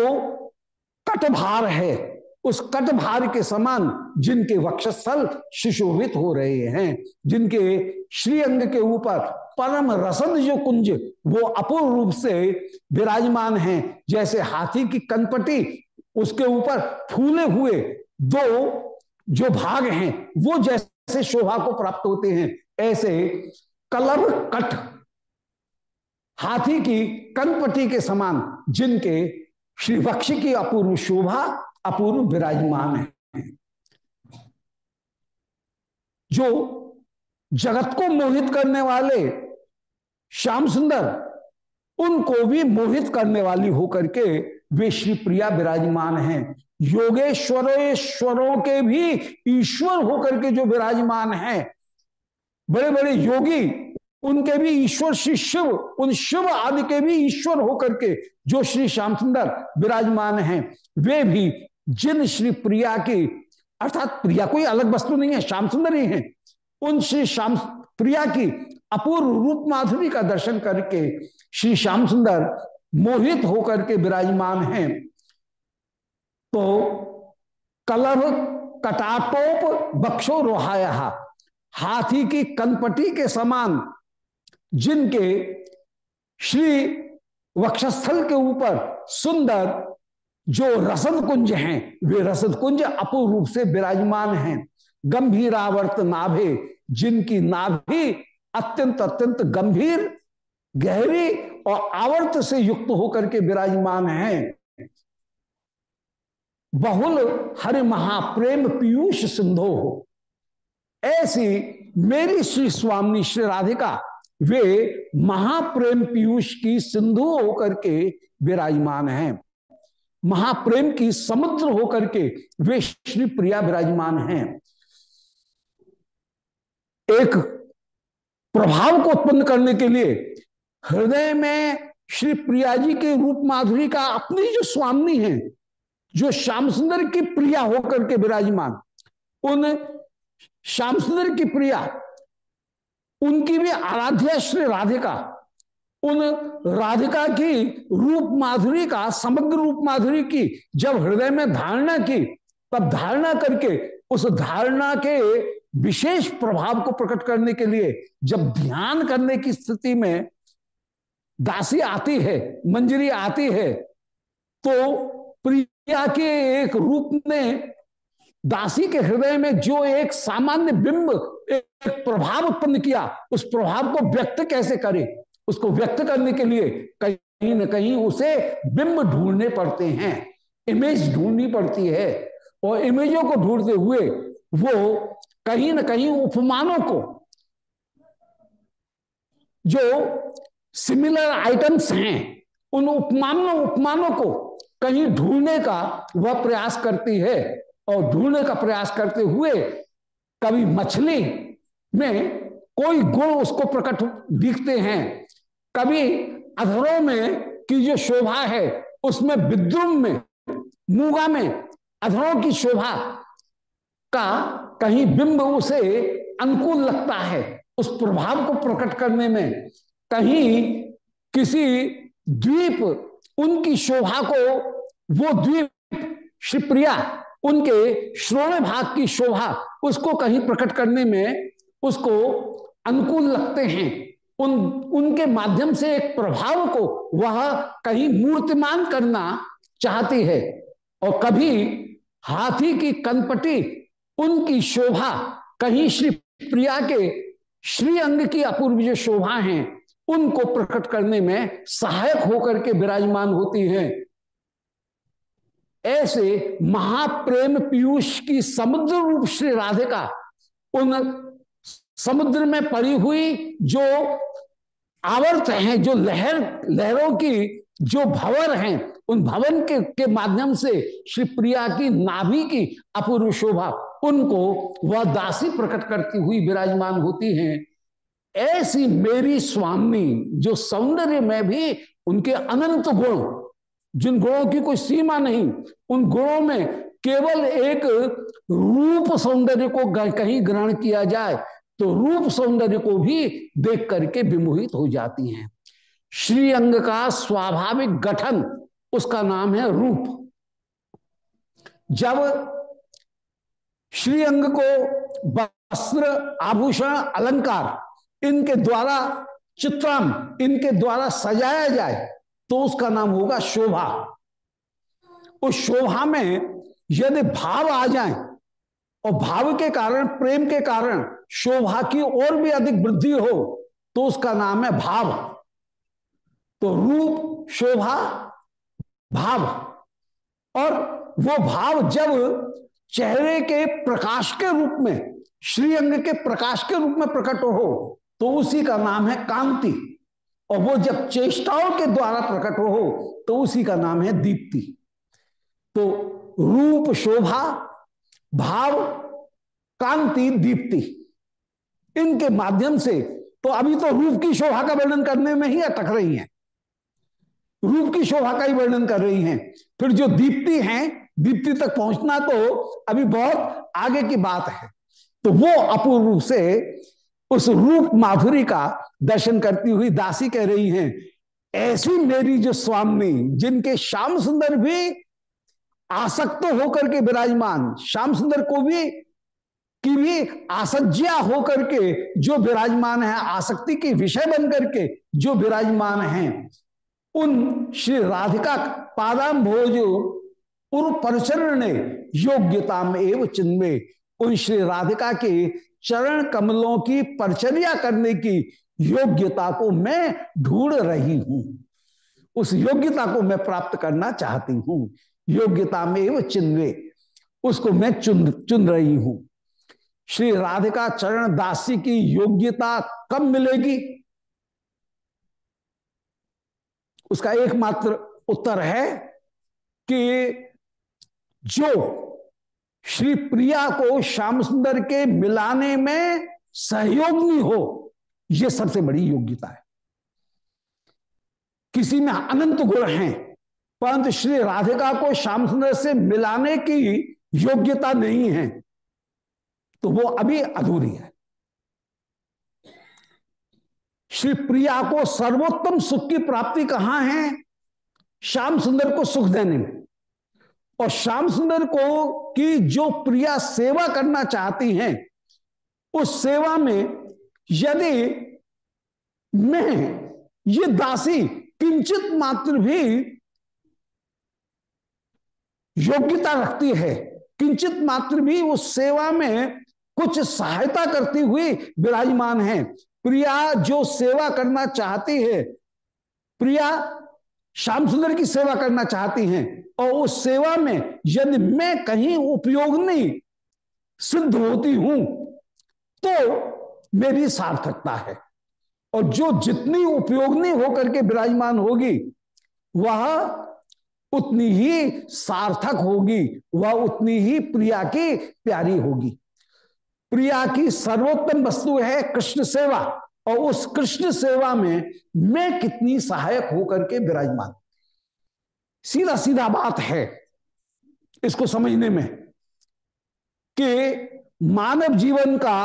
कटभार है, उस कटभार के समान जिनके वक्षस्थल सुशोभित हो रहे हैं, जिनके श्रीअंग के ऊपर परम रसद जो कुंज, वो अपूर्ण रूप से विराजमान हैं, जैसे हाथी की कनपटी उसके ऊपर फूले हुए दो जो भाग हैं, वो जैसे शोभा को प्राप्त होते हैं, ऐसे कलब कट, हाथी की कनपटी के समान, जिनके श्री वक्ष की अपूर्व शोभा, अपूर्व विराजमान है। जो जगत को मोहित करने वाले श्याम सुंदर, उनको भी मोहित करने वाली होकर के वे श्री प्रिया विराजमान हैं। योगेश्वरेश्वरों के भी ईश्वर होकर के जो विराजमान हैं। बड़े बड़े योगी, उनके भी ईश्वर, श्री शिव, उन शिव आदि के भी ईश्वर होकर के जो श्री श्याम सुंदर विराजमान हैं, वे भी जिन श्री प्रिया की, अर्थात प्रिया कोई अलग वस्तु नहीं है, श्याम सुंदर ही है। उन श्री श्याम, प्रिया की अपूर्व रूप माधुरी का दर्शन करके श्री श्याम सुंदर मोहित होकर के विराजमान हैं। तो कलर कटाटोप बक्षो रोहाया, हाथी की कनपटी के समान, जिनके श्री वक्षस्थल के ऊपर सुंदर जो रसद कुंज हैं, वे रसद कुंज अपूर्ण रूप से विराजमान हैं। गंभीरावर्त नाभे, जिनकी नाभि अत्यंत अत्यंत गंभीर, गहरी और आवर्त से युक्त होकर के विराजमान हैं। बहुल हरि महाप्रेम पीयूष सिंधो हो। ऐसी मेरी श्री स्वामी श्री राधिका, वे महाप्रेम पीयूष की सिंधु होकर के विराजमान हैं। महाप्रेम की समुद्र होकर के वे श्री प्रिया विराजमान हैं। एक प्रभाव को उत्पन्न करने के लिए हृदय में श्री प्रिया जी के रूप माधुरी का अपनी जो स्वामी है, जो श्याम सुंदर की प्रिया होकर के विराजमान, उन श्याम सुंदर की प्रिया, उनकी भी आराध्या श्री राधिका, उन राधिका की रूप माधुरी का, समग्र रूप माधुरी की जब हृदय में धारणा की, तब धारणा करके उस धारणा के विशेष प्रभाव को प्रकट करने के लिए, जब ध्यान करने की स्थिति में दासी आती है, मंजरी आती है तो प्रिया के एक रूप ने दासी के हृदय में जो एक सामान्य बिंब, एक प्रभाव उत्पन्न किया, उस प्रभाव को व्यक्त कैसे करे? उसको व्यक्त करने के लिए कहीं ना कहीं उसे बिंब ढूँढने पड़ते हैं इमेज ढूंढनी पड़ती है, और इमेजों को ढूंढते हुए वो कहीं ना कहीं उपमानों को, जो सिमिलर आइटम्स हैं। उन उपमानों उपमानों को कहीं ढूँढने का वह प्रयास करती है और ढूँढने का प्रयास करते हुए कभी मछली में कोई गुण उसको प्रकट दिखते हैं। कभी अधरों में की जो शोभा है, उसमें विद्रुम में, मूगा में अधरों की शोभा का कहीं बिंब उसे अनुकूल लगता है, उस प्रभाव को प्रकट करने में। कहीं किसी द्वीप, उनकी शोभा को, वो द्वीप, शिवप्रिया, उनके श्रोण भाग की शोभा, उसको कहीं प्रकट करने में उसको अनुकूल लगते हैं। उन, उनके माध्यम से एक प्रभाव को वह कहीं मूर्तिमान करना चाहती है। और कभी हाथी की कनपटी, उनकी शोभा, कहीं श्री प्रिया के श्री अंग की अपूर्व जो शोभा है उनको प्रकट करने में सहायक होकर के विराजमान होती हैं। ऐसे महाप्रेम पीयूष की समुद्र रूप श्री राधिका उन समुद्र में पड़ी हुई जो आवर्त हैं, जो लहर, लहरों की जो भवर हैं, उन भवन के के माध्यम से श्री प्रिया की, नाभि की अपूर्व शोभा उनको वह दासी प्रकट करती हुई विराजमान होती हैं। ऐसी मेरी स्वामी जो सौंदर्य में भी उनके अनंत गुण, जिन गुणों की कोई सीमा नहीं, उन गुणों में केवल एक रूप सौंदर्य को कहीं ग्रहण किया जाए तो रूप सौंदर्य को भी देख करके विमोहित हो जाती हैं। श्री अंग का स्वाभाविक गठन, उसका नाम है रूप। जब श्री अंग को वस्त्र, आभूषण, अलंकार इनके द्वारा चित्राम, इनके द्वारा सजाया जाए तो उसका नाम होगा शोभा। उस शोभा में यदि भाव आ जाए, और भाव के कारण, प्रेम के कारण शोभा की और भी अधिक वृद्धि हो तो उसका नाम है भाव। तो रूप, शोभा, भाव। और वो भाव जब चेहरे के प्रकाश के रूप में, श्रीअंग के प्रकाश के रूप में प्रकट हो तो उसी का नाम है कांति। और वो जब चेष्टाओं के द्वारा प्रकट हो तो उसी का नाम है दीप्ति। तो रूप, शोभा, भाव, कांति, दीप्ति, इनके माध्यम से तो अभी तो रूप की शोभा का वर्णन करने में ही अटक रही हैं। रूप की शोभा का ही वर्णन कर रही हैं। फिर जो दीप्ति है, दीप्ति तक पहुँचना तो अभी बहुत आगे की बात है। तो वो अपूर्व रूप से उस रूप माधुरी का दर्शन करती हुई दासी कह रही हैं, ऐसी मेरी जो स्वामी, जिनके श्याम सुंदर भी आसक्त होकर के विराजमान, श्याम सुंदर को भी, की भी आसज्या होकर के जो विराजमान है, आसक्ति के विषय बन करके जो विराजमान हैं, उन श्री राधिका पादाम भोज उर परचरण योग्यता में एवं चिन्ह उन श्री राधिका के चरण कमलों की परचर्या करने की योग्यता को मैं ढूंढ रही हूँ। उस योग्यता को मैं प्राप्त करना चाहती हूँ। योग्यता में वो चिन्हे, उसको मैं चुन चुन रही हूँ। श्री राधिका चरण दासी की योग्यता कब मिलेगी? उसका एकमात्र उत्तर है कि जो श्री प्रिया को श्याम सुंदर के मिलाने में सहयोगी हो यह सबसे बड़ी योग्यता है। किसी में अनंत गुण हैं, परंतु श्री राधिका को श्याम सुंदर से मिलाने की योग्यता नहीं है तो वो अभी अधूरी है। श्री प्रिया को सर्वोत्तम सुख की प्राप्ति कहाँ है? श्याम सुंदर को सुख देने में। और श्याम सुंदर को की जो प्रिया सेवा करना चाहती हैं, उस सेवा में यदि मैं, ये दासी किंचित मात्र भी योग्यता रखती है, किंचित मात्र भी उस सेवा में कुछ सहायता करती हुई विराजमान है। प्रिया जो सेवा करना चाहती है, प्रिया श्याम सुंदर की सेवा करना चाहती हैं और उस सेवा में यदि मैं कहीं उपयोग नहीं, सिद्ध होती हूँ तो मेरी सार्थकता है। और जो जितनी उपयोगनी होकर के विराजमान होगी, वह उतनी ही सार्थक होगी, वह उतनी ही प्रिया की प्यारी होगी। प्रिया की सर्वोत्तम वस्तु है कृष्ण सेवा। और उस कृष्ण सेवा में मैं कितनी सहायक होकर के विराजमान। सीधा सीधा बात है इसको समझने में कि मानव जीवन का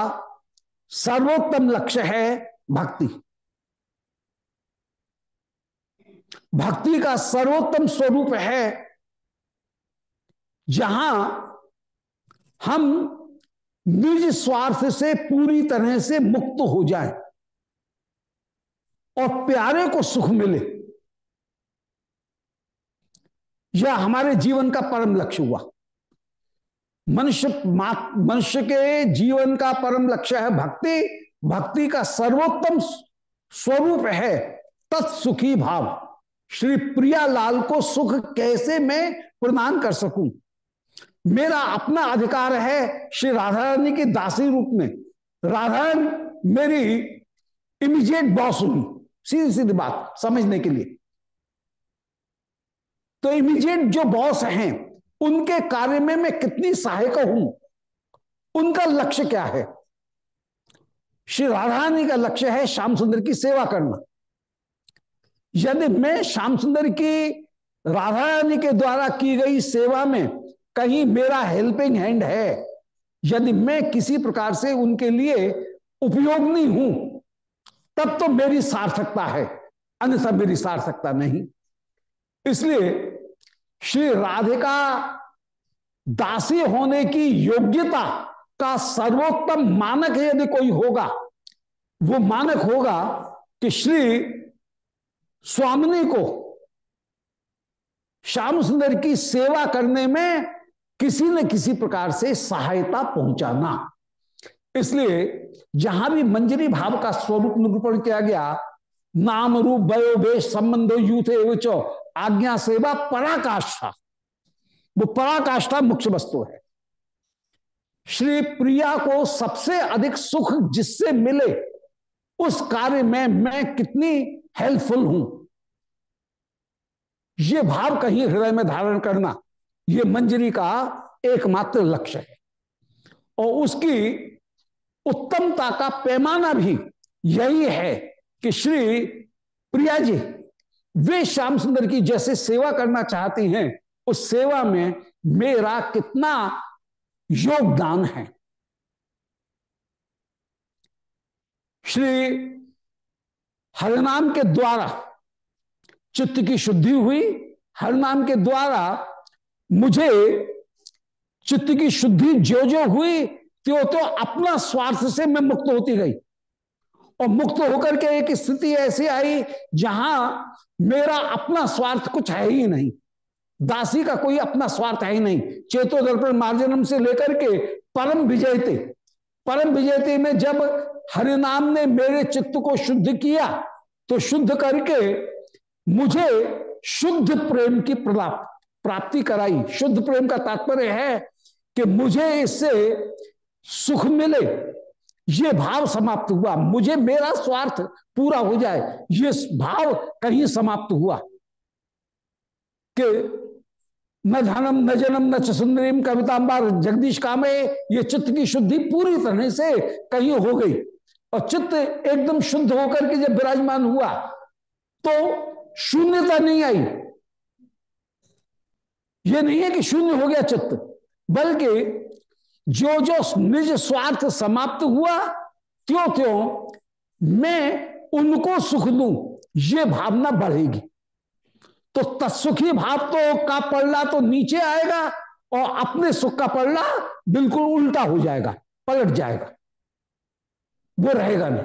सर्वोत्तम लक्ष्य है भक्ति। भक्ति का सर्वोत्तम स्वरूप है जहाँ हम निज स्वार्थ से पूरी तरह से मुक्त हो जाए। और प्यारे को सुख मिले। यह हमारे जीवन का परम लक्ष्य हुआ। मनुष्य मनुष्य के जीवन का परम लक्ष्य है भक्ति। भक्ति का सर्वोत्तम स्वरूप है तत्सुखी भाव। श्री प्रिया लाल को सुख कैसे मैं प्रदान कर सकूँ? मेरा अपना अधिकार है श्री राधा रानी की दासी रूप में। राधा मेरी इमीडिएट बॉस हुई सीधी सीधी बात, समझने के लिए। तो इमीडिएट जो बॉस हैं, उनके कार्य में मैं कितनी सहायक हूँ? उनका लक्ष्य क्या है? श्री राधारानी का लक्ष्य है श्याम सुंदर की सेवा करना। यदि मैं श्याम सुंदर की, राधा रानी के द्वारा की गई सेवा में कहीं मेरा हेल्पिंग हैंड है, यदि मैं किसी प्रकार से उनके लिए उपयोग नहीं हूँ तब तो मेरी सार्थकता है, अन्यथा मेरी सार्थकता नहीं। इसलिए श्री राधिका दासी होने की योग्यता का सर्वोत्तम मानक यदि कोई होगा, वो मानक होगा कि श्री स्वामिनी को श्याम सुंदर की सेवा करने में किसी न किसी प्रकार से सहायता पहुंचाना। इसलिए जहाँ भी मंजरी भाव का स्वरूप निरूपण किया गया, नाम रूप वयो वेश संबंधो यूथ आज्ञा सेवा पराकाष्ठा। वो पराकाष्ठा मुख्य वस्तु है। श्री प्रिया को सबसे अधिक सुख जिससे मिले, उस कार्य में मैं कितनी हेल्पफुल हूँ। ये भाव कहीं हृदय में धारण करना, ये मंजरी का एकमात्र लक्ष्य है। और उसकी उत्तमता का पैमाना भी यही है कि श्री प्रिया जी, वे श्याम सुंदर की जैसे सेवा करना चाहती हैं, उस सेवा में मेरा कितना योगदान है। श्री हरिनाम के द्वारा चित्त की शुद्धि हुई। हरिनाम के द्वारा मुझे चित्त की शुद्धि जो जो हुई त्यो तो अपना स्वार्थ से मैं मुक्त होती गई। और मुक्त होकर के एक स्थिति ऐसी आई जहाँ मेरा अपना स्वार्थ कुछ है ही नहीं। दासी का कोई अपना स्वार्थ है ही नहीं। चेतो दर्पण मार्जनम से लेकर के परम विजयते परम विजयते में जब हरिनाम ने मेरे चित्त को शुद्ध किया तो शुद्ध करके मुझे शुद्ध प्रेम की प्राप्ति कराई। शुद्ध प्रेम का तात्पर्य है कि मुझे इससे सुख मिले, ये भाव समाप्त हुआ। मुझे मेरा स्वार्थ पूरा हो जाए, ये भाव कहीं समाप्त हुआ। कि न धनम, न जनम, न सुंदरीम कवितांबार जगदीश कामे, ये चित्त की शुद्धि पूरी तरह से कहीं हो गई। और चित्त एकदम शुद्ध होकर के जब विराजमान हुआ तो शून्यता नहीं आई। ये नहीं है कि शून्य हो गया चित्त, बल्कि जो जो निज स्वार्थ समाप्त हुआ, क्यों क्यों? मैं उनको सुख दू, ये भावना बढ़ेगी। तो तत्सुखी भाव तो का पड़ला तो नीचे आएगा और अपने सुख का पड़ला बिल्कुल उल्टा हो जाएगा, पलट जाएगा। वो रहेगा नहीं।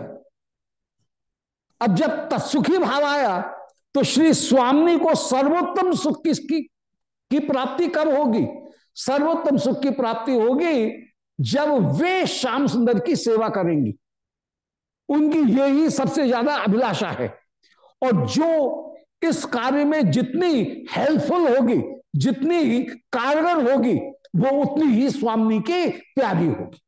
अब जब तत्सुखी भाव आया तो श्री स्वामी को सर्वोत्तम सुख किसकी, की प्राप्ति कब होगी? सर्वोत्तम सुख की प्राप्ति होगी जब वे श्याम सुंदर की सेवा करेंगी। उनकी यही सबसे ज़्यादा अभिलाषा है। और जो इस कार्य में जितनी हेल्पफुल होगी, जितनी कारगर होगी, वो उतनी ही स्वामी की प्यारी होगी।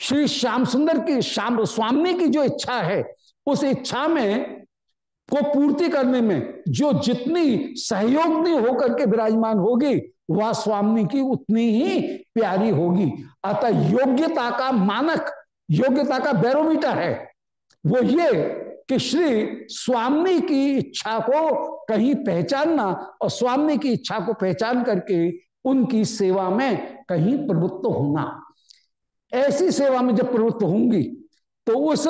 श्री श्याम सुंदर की, श्याम स्वामी की जो इच्छा है, उस इच्छा में को पूर्ति करने में जो जितनी सहयोगी होकर के विराजमान होगी, वह स्वामी की उतनी ही प्यारी होगी। अतः योग्यता का मानक, योग्यता का बैरोमीटर है। वो ये कि श्री स्वामी की इच्छा को कहीं पहचानना और स्वामी की इच्छा को पहचान करके उनकी सेवा में कहीं प्रवृत्त होना। ऐसी सेवा में जब प्रवृत्त होंगी तो उस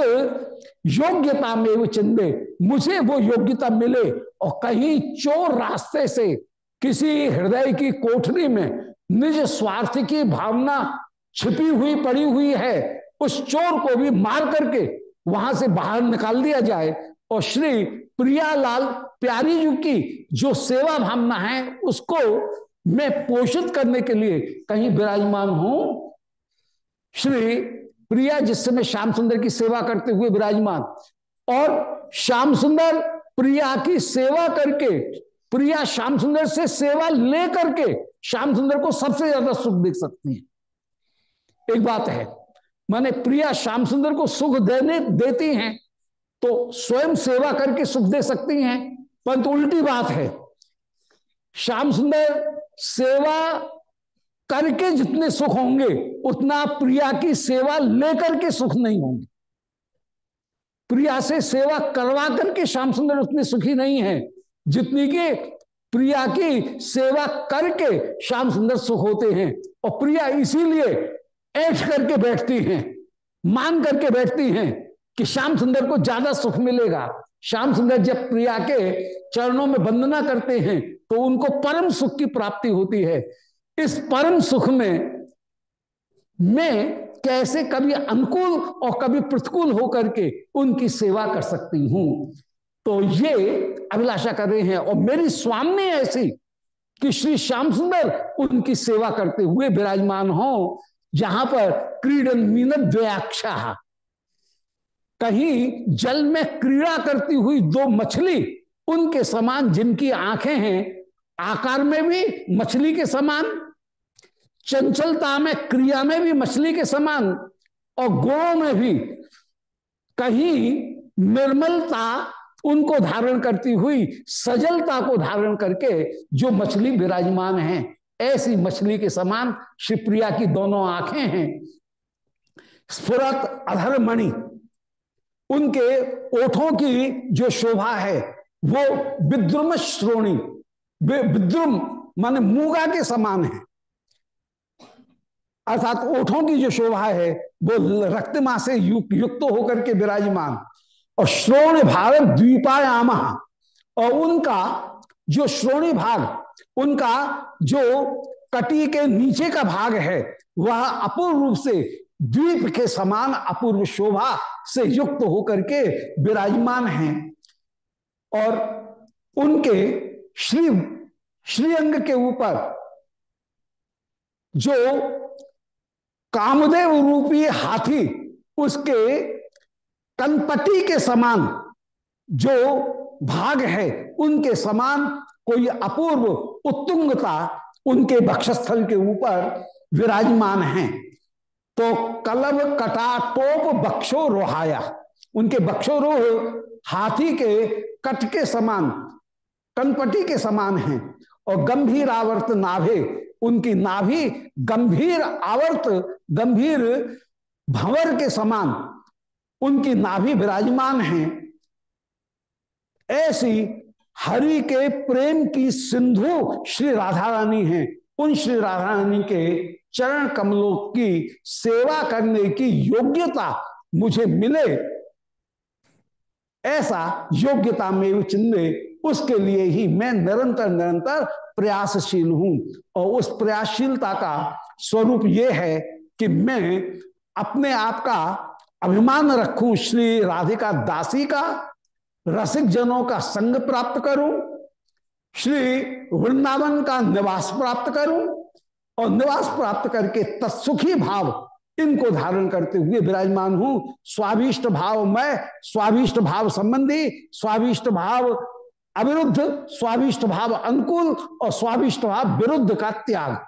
योग्यता में वो चिंदे, मुझे वो योग्यता मिले और कहीं चोर रास्ते से किसी हृदय की कोठरी में निज स्वार्थ की भावना छिपी हुई, पड़ी हुई है, उस चोर को भी मार करके वहाँ से बाहर निकाल दिया जाए। और श्री प्रियालाल प्यारी जी की जो सेवा भावना है, उसको मैं पोषित करने के लिए कहीं विराजमान हूँ। श्री प्रिया, जिस समय श्याम सुंदर की सेवा करते हुए विराजमान, और श्याम सुंदर प्रिया की सेवा करके, प्रिया श्याम सुंदर से सेवा ले करके श्याम सुंदर को सबसे ज़्यादा सुख देख सकती है। एक बात है, माने प्रिया श्याम सुंदर को सुख देने, देती हैं तो स्वयं सेवा करके सुख दे सकती हैं, परंतु उल्टी बात है, श्याम सुंदर सेवा करके जितने सुख होंगे, उतना प्रिया की सेवा लेकर के सुख नहीं होंगे। प्रिया से सेवा करवा करके श्याम सुंदर उतने सुखी नहीं है, जितनी कि प्रिया की सेवा करके श्याम सुंदर सुख होते हैं, और प्रिया इसीलिए ऐठ करके बैठती हैं, मान करके बैठती हैं कि श्याम सुंदर को ज़्यादा सुख मिलेगा। श्याम सुंदर जब प्रिया के चरणों में वंदना करते हैं तो उनको परम सुख की प्राप्ति होती है। इस परम सुख में मैं कैसे कभी अनुकूल और कभी प्रतिकूल होकर के उनकी सेवा कर सकती हूँ? तो ये अभिलाषा कर रहे हैं। और मेरी स्वामी ऐसी कि श्री श्याम सुंदर उनकी सेवा करते हुए विराजमान हो, जहाँ पर क्रीडन मीन द्वयाक्षा। कहीं जल में क्रीड़ा करती हुई दो मछली उनके समान जिनकी आँखें हैं आकार में भी मछली के समान, चंचलता में, क्रिया में भी मछली के समान, और गुणों में भी कहीं निर्मलता उनको धारण करती हुई, सजलता को धारण करके जो मछली विराजमान है, ऐसी मछली के समान शिवप्रिया की दोनों आँखें हैं। स्फुरत अधर मणि उनके ओठों की जो शोभा है, वो विद्रुम श्रोणी विद्रुम, माने मूगा के समान है। अर्थात ओठों की जो शोभा है, वो रक्तमा से युक्त युक्त होकर के विराजमान। और श्रोण भाग द्वीपायाम, और उनका जो श्रोणी भाग, उनका जो कटी के नीचे का भाग है, वह अपूर्व रूप से द्वीप के समान अपूर्व शोभा से युक्त होकर के विराजमान हैं। और उनके श्री, श्रीअंग के ऊपर जो कामदेव रूपी हाथी उसके कनपटी के समान जो भाग है, उनके समान कोई अपूर्व उत्तुंगता उनके बक्षस्थल के ऊपर विराजमान है। तो कलब कटा टोप बक्षो रोहाया। उनके बक्षोरोह हाथी के कट के समान कनपटी के समान है और गंभीर आवर्त नाभे, उनकी नाभि गंभीर आवर्त, गंभीर भंवर के समान, उनकी नाभि विराजमान है। ऐसी हरि के प्रेम की सिंधु श्री राधा रानी है। उन श्री राधा रानी के चरण कमलों की सेवा करने की योग्यता मुझे मिले। ऐसा योग्यता में चिन्ह उसके लिए ही मैं निरंतर निरंतर प्रयासशील हूँ। और उस प्रयासशीलता का स्वरूप ये है कि मैं अपने आप का अभिमान रखूँ, श्री राधिका दासी का, रसिक जनों का संग प्राप्त करूँ, श्री वृंदावन का निवास प्राप्त करूँ, और निवास प्राप्त करके तत्सुखी भाव इनको धारण करते हुए विराजमान हूँ। स्वाभिष्ट भाव मैं स्वाभिष्ट भाव संबंधी स्वाभिष्ट भाव अविरुद्ध स्वाभिष्ट भाव अनुकूल और स्वाभिष्ट भाव विरुद्ध का त्याग।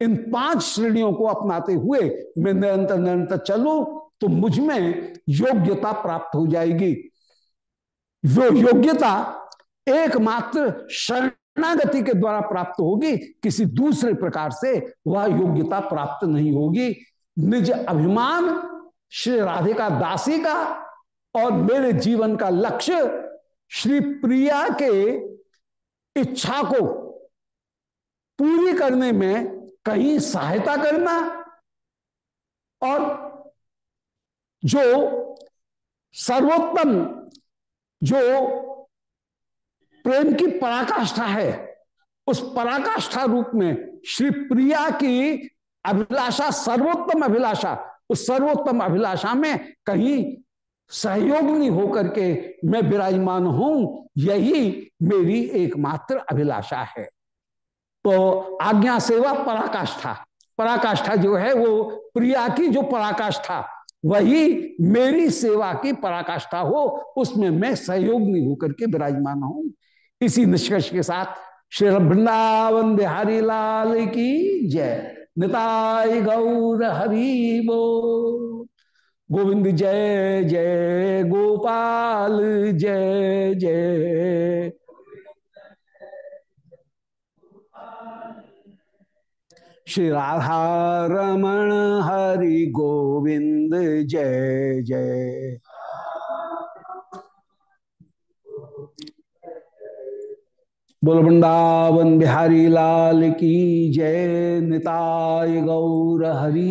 इन पाँच श्रेणियों को अपनाते हुए मैं निरंतर निरंतर चलू तो मुझमें योग्यता प्राप्त हो जाएगी। वो योग्यता एकमात्र शरणागति के द्वारा प्राप्त होगी, किसी दूसरे प्रकार से वह योग्यता प्राप्त नहीं होगी। निज अभिमान, श्री राधिका दासी का और मेरे जीवन का लक्ष्य श्री प्रिया के इच्छा को पूरी करने में कहीं सहायता करना और जो सर्वोत्तम, जो प्रेम की पराकाष्ठा है, उस पराकाष्ठा रूप में श्री प्रिया की अभिलाषा, सर्वोत्तम अभिलाषा, उस सर्वोत्तम अभिलाषा में कहीं सहयोग नहीं होकर के मैं विराजमान हूँ, यही मेरी एकमात्र अभिलाषा है। तो आज्ञा सेवा पराकाष्ठा। पराकाष्ठा जो है वो प्रिया की जो पराकाष्ठा, वही मेरी सेवा की पराकाष्ठा हो, उसमें मैं सहयोग नहीं होकर के विराजमान हूँ। इसी निष्कर्ष के साथ श्री वृंदावन बिहारी लाल की जय। निताय गौर हरि बो गोविंद जय जय गोपाल, जय जय। श्री राधा रमण हरि गोविंद जय जय। बोल वृंदावन बिहारी लाल की जय, निताय गौर हरि